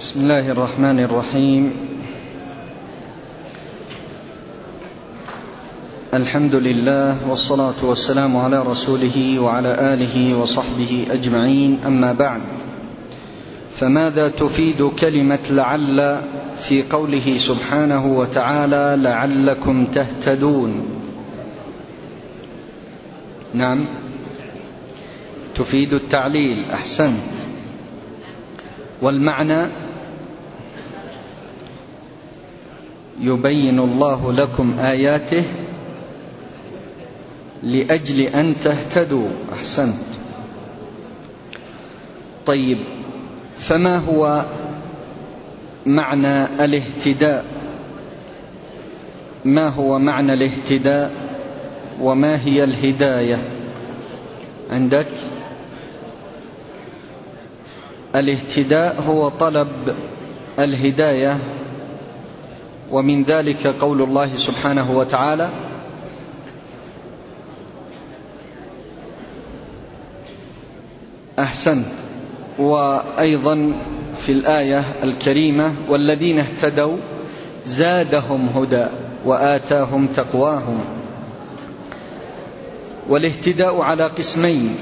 بسم الله الرحمن الرحيم. الحمد لله والصلاة والسلام على رسوله وعلى آله وصحبه أجمعين. أما بعد فماذا تفيد كلمة لعل في قوله سبحانه وتعالى لعلكم تهتدون؟ نعم. تفيد التعليل أحسنت. والمعنى يبين الله لكم آياته لأجل أن تهتدوا. أحسنت. طيب فما هو معنى الاهتداء؟ ما هو معنى الاهتداء وما هي الهداية؟ عندك؟ الاهتداء هو طلب الهداية ومن ذلك قول الله سبحانه وتعالى أحسنت. وأيضا في الآية الكريمة والذين اهتدوا زادهم هدى وآتاهم تقواهم. والاهتداء على قسمين.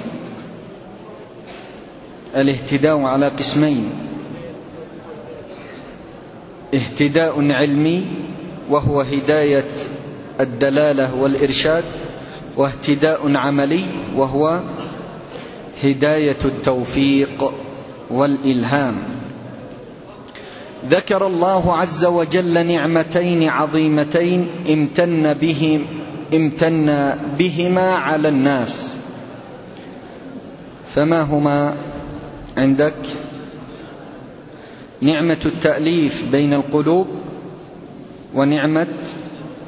الاهتداء على قسمين. اهتداء علمي وهو هداية الدلالة والإرشاد واهتداء عملي وهو هداية التوفيق والإلهام. ذكر الله عز وجل نعمتين عظيمتين امتن بهم امتن بهما على الناس. فما هما عندك؟ نعمة التأليف بين القلوب ونعمة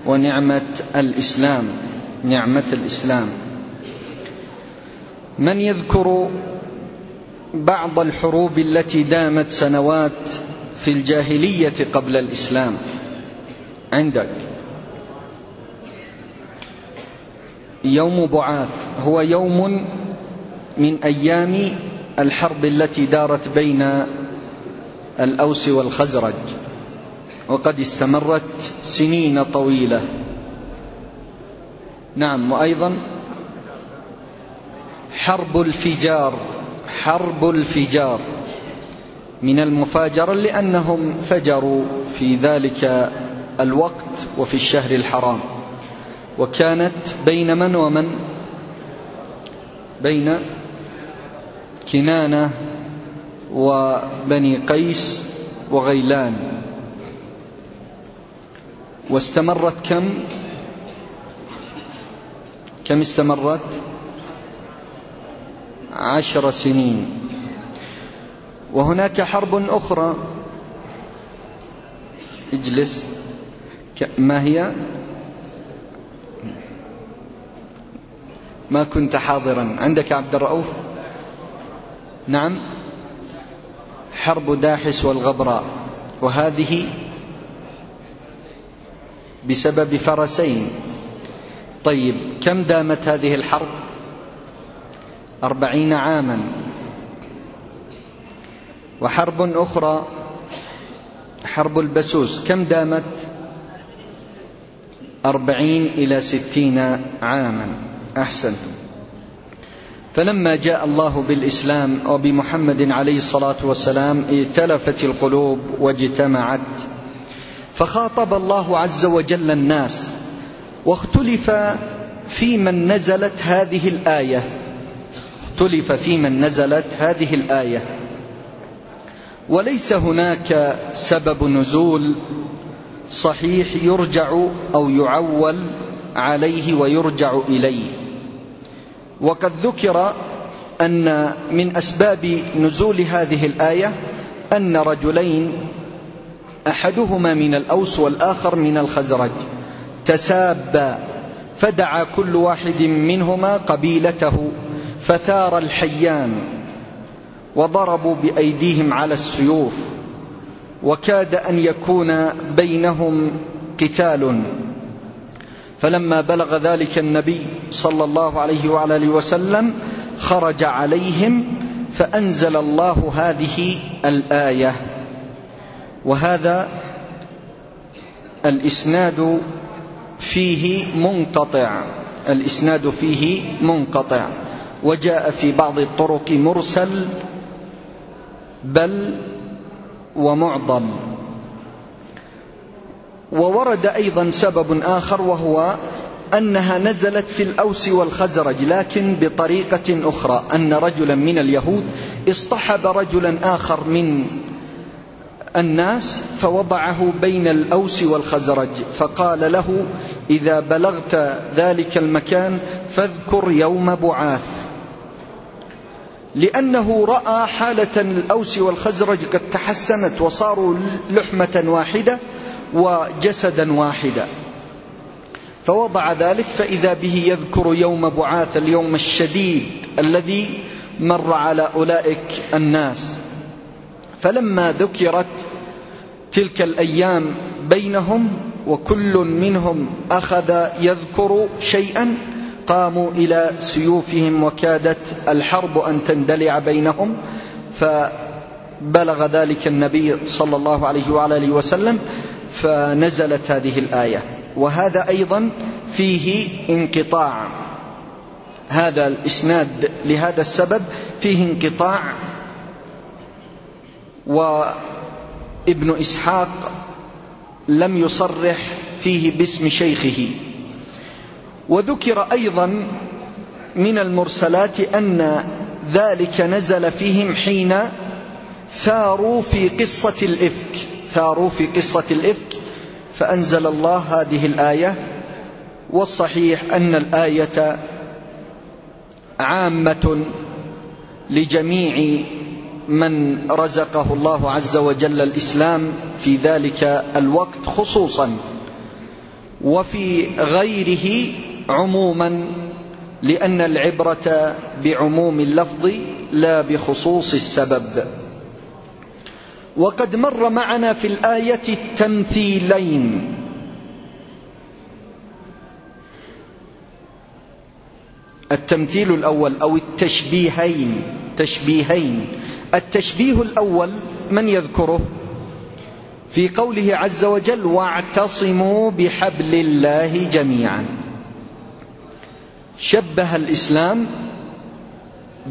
ونعمة الإسلام. نعمة الإسلام. من يذكر بعض الحروب التي دامت سنوات في الجاهلية قبل الإسلام؟ عندك. يوم بعاث. هو يوم من أيام الحرب التي دارت بين الأوس والخزرج وقد استمرت سنين طويلة. نعم وأيضا حرب الفجار حرب الفجار من المفاجرة لأنهم فجروا في ذلك الوقت وفي الشهر الحرام. وكانت بين من ومن؟ بين كنانة وبني قيس وغيلان. واستمرت كم؟ كم استمرت؟ عشر سنين. وهناك حرب أخرى. اجلس. ما هي؟ ما كنت حاضرا. عندك عبد الرؤوف نعم. حرب داحس والغبراء وهذه بسبب فرسين. طيب كم دامت هذه الحرب؟ أربعين عاما. وحرب أخرى حرب البسوس كم دامت؟ أربعين إلى ستين عاما. أحسنتم. فلما جاء الله بالإسلام وبمحمد عليه الصلاة والسلام ائتلفت القلوب واجتمعت فخاطب الله عز وجل الناس واختلف في من نزلت هذه الآية. اختلف في من نزلت هذه الآية. وليس هناك سبب نزول صحيح يرجع أو يعول عليه ويرجع إليه. وقد ذكر أن من أسباب نزول هذه الآية أن رجلين أحدهما من الأوس والآخر من الخزرج تسابا فدعا كل واحد منهما قبيلته فثار الحيان وضربوا بأيديهم على السيوف وكاد أن يكون بينهم قتال. فلما بلغ ذلك النبي صلى الله عليه وعلى آله وسلم خرج عليهم فأنزل الله هذه الآية وهذا الإسناد فيه منقطع الإسناد فيه منقطع وجاء في بعض الطرق مرسل بل ومعضل. وورد أيضا سبب آخر وهو أنها نزلت في الأوس والخزرج لكن بطريقة أخرى أن رجلا من اليهود اصطحب رجلا آخر من الناس فوضعه بين الأوس والخزرج فقال له إذا بلغت ذلك المكان فاذكر يوم بعاث. لأنه رأى حالة الأوس والخزرج قد تحسنت وصاروا لحمة واحدة وجسدا واحدا. فوضع ذلك فإذا به يذكر يوم بعاث اليوم الشديد الذي مر على أولئك الناس. فلما ذكرت تلك الأيام بينهم وكل منهم أخذ يذكر شيئا قاموا إلى سيوفهم وكادت الحرب أن تندلع بينهم فبلغ ذلك النبي صلى الله عليه وعلى آله وسلم فنزلت هذه الآية. وهذا أيضا فيه انقطاع. هذا الإسناد لهذا السبب فيه انقطاع. وابن إسحاق لم يصرح فيه باسم شيخه. وذكر أيضا من المرسلات أن ذلك نزل فيهم حين ثاروا في قصة الإفك. ثاروا في قصة الإفك. فأنزل الله هذه الآية. والصحيح أن الآية عامة لجميع من رزقه الله عز وجل الإسلام في ذلك الوقت خصوصا وفي غيره عموما لأن العبرة بعموم اللفظ لا بخصوص السبب. وقد مر معنا في الآية التمثيلين. التمثيل الأول أو التشبيهين. تشبيهين. التشبيه الأول من يذكره؟ في قوله عز وجل واعتصموا بحبل الله جميعا. شبه الإسلام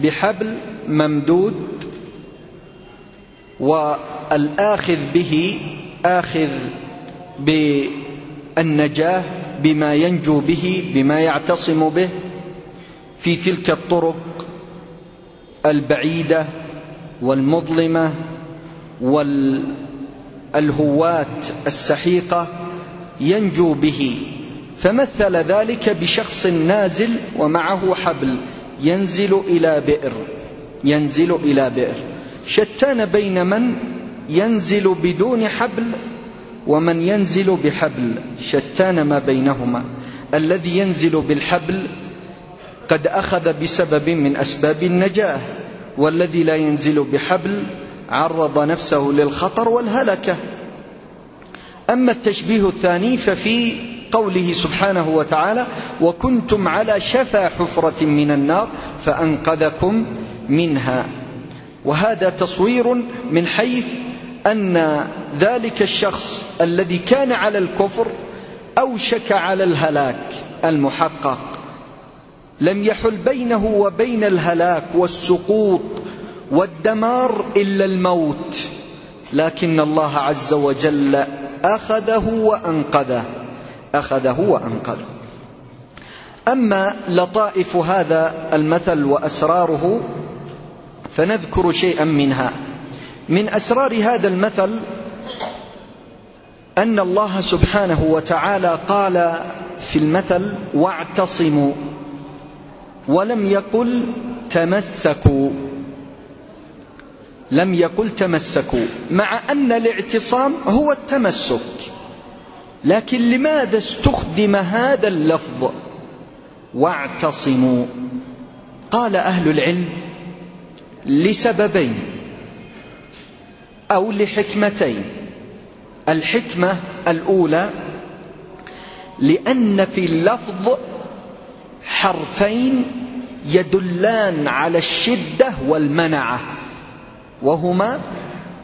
بحبل ممدود والآخذ به آخذ بالنجاة بما ينجو به بما يعتصم به في تلك الطرق البعيدة والمظلمة والهوات السحيقة ينجو به. فمثل ذلك بشخص نازل ومعه حبل ينزل إلى بئر ينزل إلى بئر. شتان بين من ينزل بدون حبل ومن ينزل بحبل. شتان ما بينهما. الذي ينزل بالحبل قد أخذ بسبب من أسباب النجاة والذي لا ينزل بحبل عرض نفسه للخطر والهلكة. أما التشبيه الثاني ففي قوله سبحانه وتعالى وكنتم على شفا حفرة من النار فأنقذكم منها. وهذا تصوير من حيث أن ذلك الشخص الذي كان على الكفر أوشك على الهلاك المحقق. لم يحل بينه وبين الهلاك والسقوط والدمار إلا الموت لكن الله عز وجل أخذه وأنقذه. أخذه وأنقذه أما لطائف هذا المثل وأسراره فنذكر شيئا منها. من أسرار هذا المثل أن الله سبحانه وتعالى قال في المثل واعتصموا ولم يقل تمسكوا لم يقل تمسكوا مع أن الاعتصام هو التمسك. لكن لماذا استخدم هذا اللفظ؟ واعتصموا. قال أهل العلم لسببين أو لحكمتين. الحكمة الأولى لأن في اللفظ حرفين يدلان على الشدة والمنعة وهما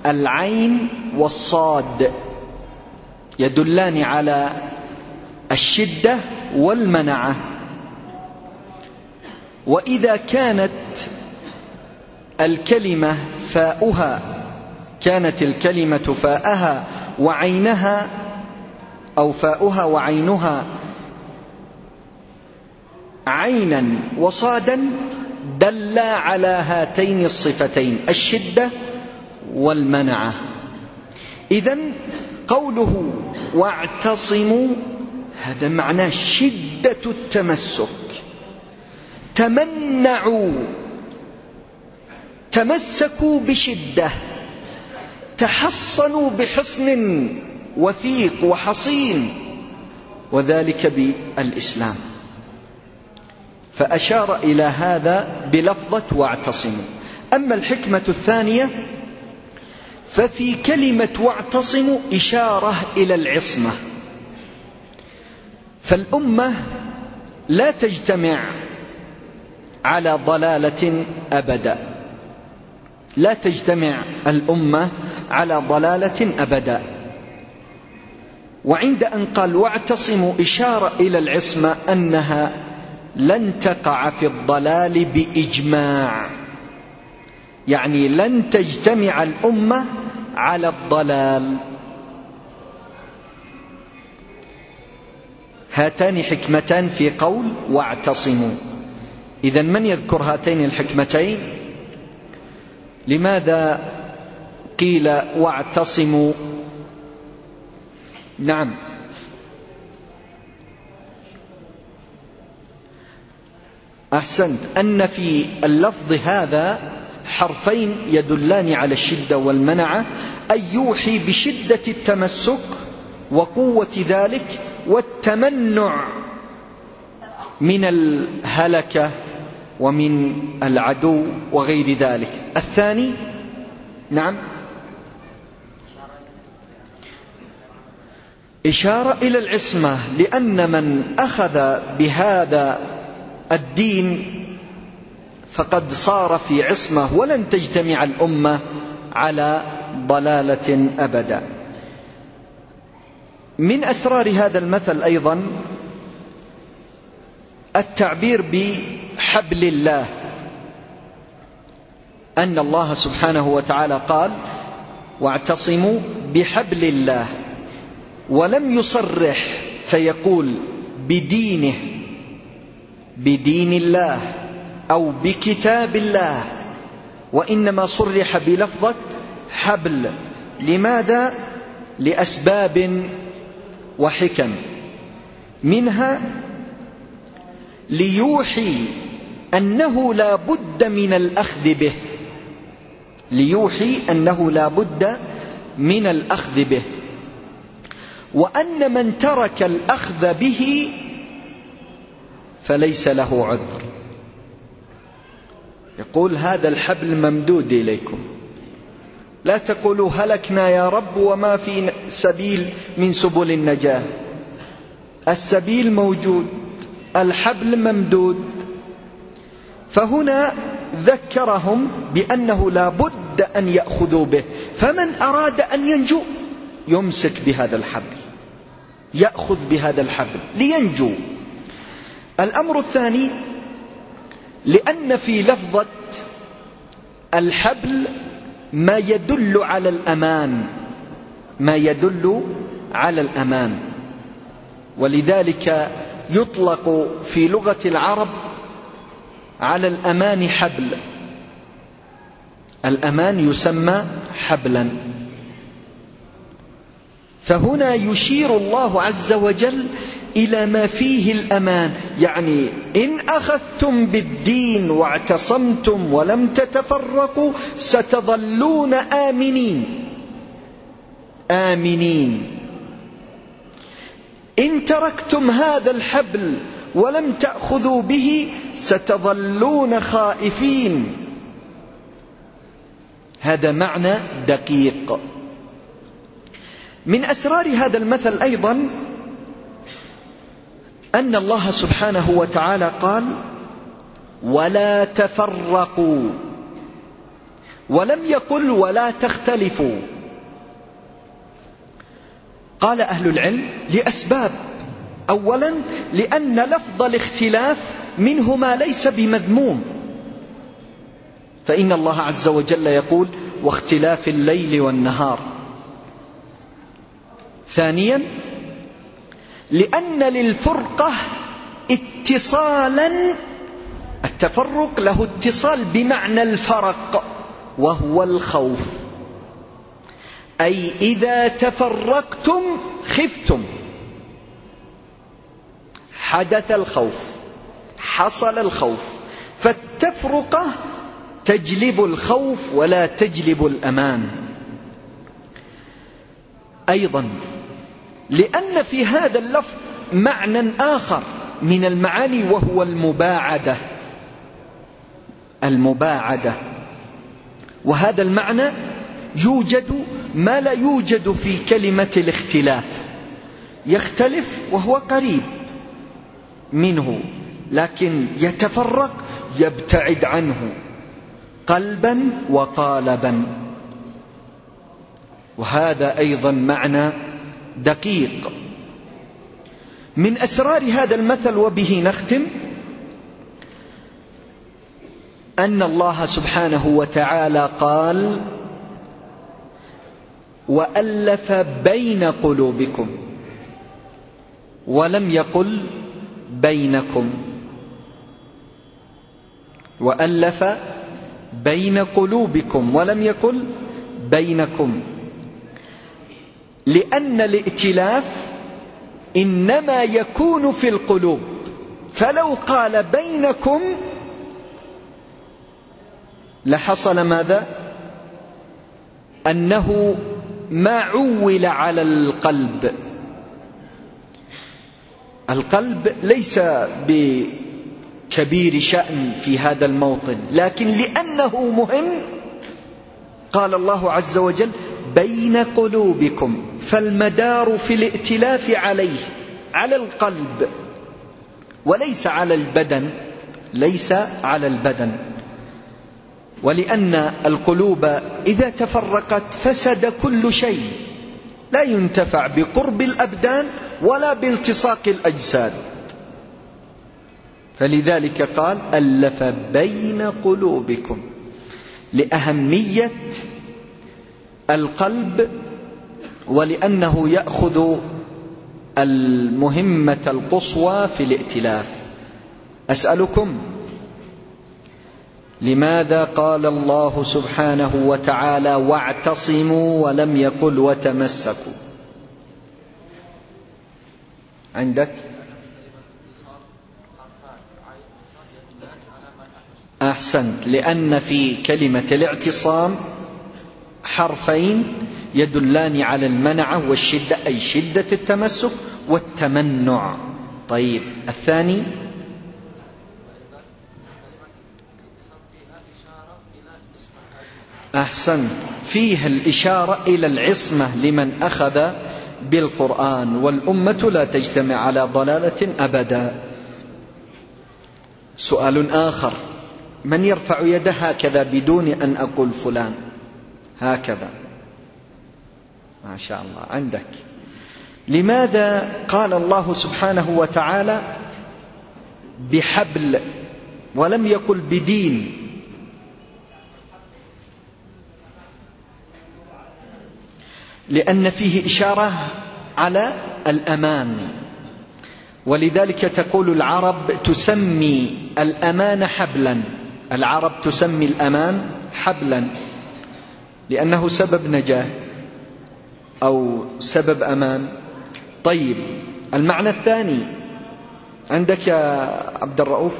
العين والصاد. يدلان على الشدة والمنعة. وإذا كانت الكلمة فاؤها كانت الكلمة فاءها وعينها أو فاؤها وعينها عينا وصادا دلا على هاتين الصفتين الشدة والمنعة. إذا قوله واعتصموا هذا معناه شدة التمسك. تمنعوا تمسكوا بشدة تحصنوا بحصن وثيق وحصين وذلك بالإسلام. فأشار إلى هذا بلفظة واعتصموا. أما الحكمة الثانية ففي كلمة واعتصموا إشارة إلى العصمة. فالأمة لا تجتمع على ضلالة أبدا. لا تجتمع الأمة على ضلالة أبدا. وعند أن قال واعتصموا إشارة إلى العصمة أنها لن تقع في الضلال بإجماع. يعني لن تجتمع الأمة على الضلال. هاتان حكمتان في قول واعتصموا. إذا من يذكر هاتين الحكمتين؟ لماذا قيل واعتصموا؟ نعم. أحسنت. أن في اللفظ هذا حرفين يدلان على الشدة والمنعة. أي يوحي بشدة التمسك وقوة ذلك والتمنع من الهلكة ومن العدو وغير ذلك. الثاني نعم إشارة إلى العصمة لأن من أخذ بهذا الدين فقد صار في عصمة ولن تجتمع الأمة على ضلالة أبدا. من أسرار هذا المثل أيضا التعبير بحبل الله. أن الله سبحانه وتعالى قال واعتصموا بحبل الله ولم يصرح فيقول بدينه بدين الله. أو بكتاب الله وإنما صرح بلفظة حبل. لماذا؟ لأسباب وحكم. منها ليوحي أنه لا بد من الأخذ به. ليوحي أنه لا بد من الأخذ به. وأن من ترك الأخذ به فليس له عذر. يقول هذا الحبل ممدود إليكم. لا تقولوا هلكنا يا رب وما في سبيل من سبل النجاة. السبيل موجود الحبل ممدود. فهنا ذكرهم بأنه لا بد أن يأخذوا به. فمن أراد أن ينجو يمسك بهذا الحبل يأخذ بهذا الحبل لينجو. الأمر الثاني لأن في لفظة الحبل ما يدل على الأمان ما يدل على الأمان. ولذلك يطلق في لغة العرب على الأمان حبل. الأمان يسمى حبلا. فهنا يشير الله عز وجل إلى ما فيه الأمان. يعني إن أخذتم بالدين واعتصمتم ولم تتفرقوا ستظلون آمنين. آمنين. إن تركتم هذا الحبل ولم تأخذوا به ستظلون خائفين. هذا معنى دقيق. من أسرار هذا المثل أيضا أن الله سبحانه وتعالى قال ولا تفرقوا ولم يقل ولا تختلفوا قال أهل العلم لأسباب أولا لأن لفظ الاختلاف منه ما ليس بمذموم. فإن الله عز وجل يقول واختلاف الليل والنهار ثانيا لأن للفرقة اتصالا التفرق له اتصال بمعنى الفرق وهو الخوف. أي إذا تفرقتم خفتم. حدث الخوف حصل الخوف. فالتفرقة تجلب الخوف ولا تجلب الأمان. أيضا لأن في هذا اللفظ معنى آخر من المعاني وهو المباعدة. المباعدة. وهذا المعنى يوجد ما لا يوجد في كلمة الاختلاف. يختلف وهو قريب منه لكن يتفرق يبتعد عنه. قلبا وقالبا. وهذا أيضا معنى دقيق. من أسرار هذا المثل وبه نختم أن الله سبحانه وتعالى قال وألف بين قلوبكم ولم يقل بينكم. وألف بين قلوبكم ولم يقل بينكم. لأن الائتلاف إنما يكون في القلوب. فلو قال بينكم لحصل ماذا؟ أنه ما عول على القلب. القلب ليس بكبير شأن في هذا الموطن لكن لأنه مهم قال الله عز وجل بين قلوبكم فالمدار في الائتلاف عليه على القلب وليس على البدن ليس على البدن. ولأن القلوب إذا تفرقت فسد كل شيء لا ينتفع بقرب الأبدان ولا بالتصاق الأجساد. فلذلك قال ألف بين قلوبكم لأهمية القلب ولأنه يأخذ المهمة القصوى في الائتلاف. أسألكم لماذا قال الله سبحانه وتعالى واعتصموا ولم يقل وتمسكوا؟ عندك؟ احسنت لأن في كلمة الاعتصام حرفين يدلان على المنعه والشدة أي شدة التمسك والتمنع. طيب الثاني. أحسنت فيها الإشارة إلى العصمة لمن أخذ بالقرآن والأمة لا تجتمع على ضلالة أبدا. سؤال آخر. من يرفع يده هكذا بدون أن أقول فلان؟ هكذا. ما شاء الله. عندك. لماذا قال الله سبحانه وتعالى بحبل ولم يقل بدين؟ لأن فيه إشارة على الأمان. ولذلك تقول العرب تسمي الأمان حبلا. العرب تسمي الأمان حبلا. لأنه سبب نجاة أو سبب أمان. طيب المعنى الثاني عندك يا عبد الرؤوف؟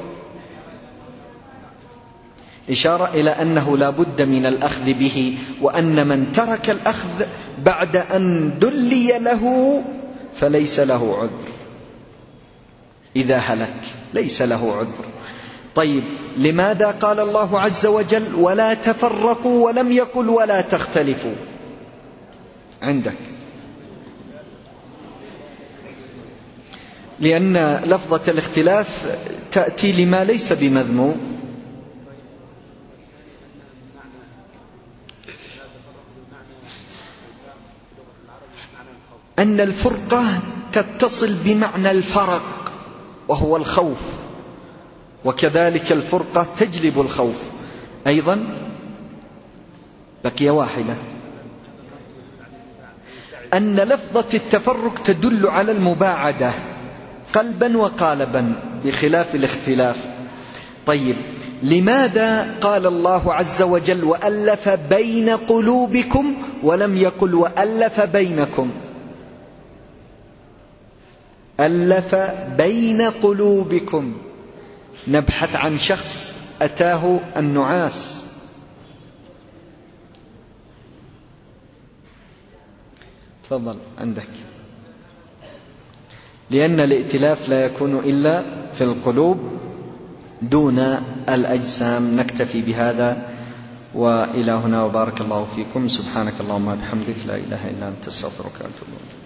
إشارة إلى أنه لا بد من الأخذ به وأن من ترك الأخذ بعد أن دلي له فليس له عذر. إذا هلك ليس له عذر. طيب لماذا قال الله عز وجل ولا تفرقوا ولم يقل ولا تختلفوا؟ عندك. لأن لفظة الاختلاف تأتي لما ليس بمذموم. أن الفرقة تتصل بمعنى الفرق وهو الخوف. وكذلك الفرقة تجلب الخوف. أيضا بقي واحدة. أن لفظة التفرق تدل على المباعدة قلبا وقالبا بخلاف الاختلاف. طيب لماذا قال الله عز وجل وألف بين قلوبكم ولم يقل وألف بينكم؟ ألف بين قلوبكم. نبحث عن شخص أتاه النعاس. تفضل عندك. لأن الائتلاف لا يكون إلا في القلوب دون الأجسام. نكتفي بهذا وإلى هنا وبارك الله فيكم. سبحانك اللهم وبحمدك. لا إله إلا أنت أستغفرك وأتوب إليك.